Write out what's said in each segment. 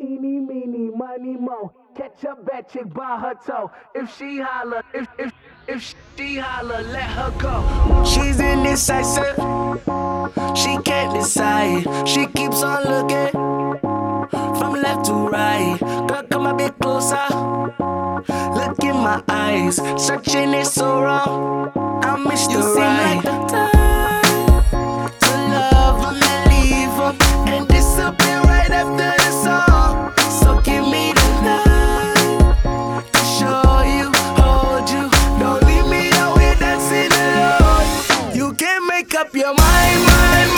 Eeny, meeny, miny, mo. Catch a bad chick by her toe. If she holler, if if if she holler, let her go. She's indecisive. She can't decide. She keeps on looking from left to right. Girl, come a bit closer. Look in my eyes. Searching is so wrong. I miss you. Seem like the time can't make up your mind, mind, mind,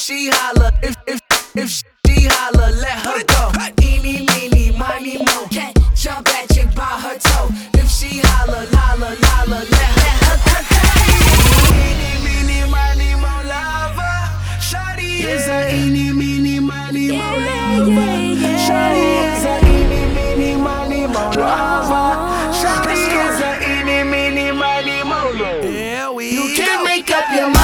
she holler, if if if she holler, let her go. Eeny, meeny, miny, mo. Catch a bad chick by her toe. If she holler, holler, holler, let her go. Eeny, meeny, miny, mo lover. Shawty oh, is a eeny, meeny, miny, mo lover. Shawty is a eeny, meeny, miny, mo lover. Shawty is a eeny, meeny, miny, mo lover. Yeah, we You can't make up your mind.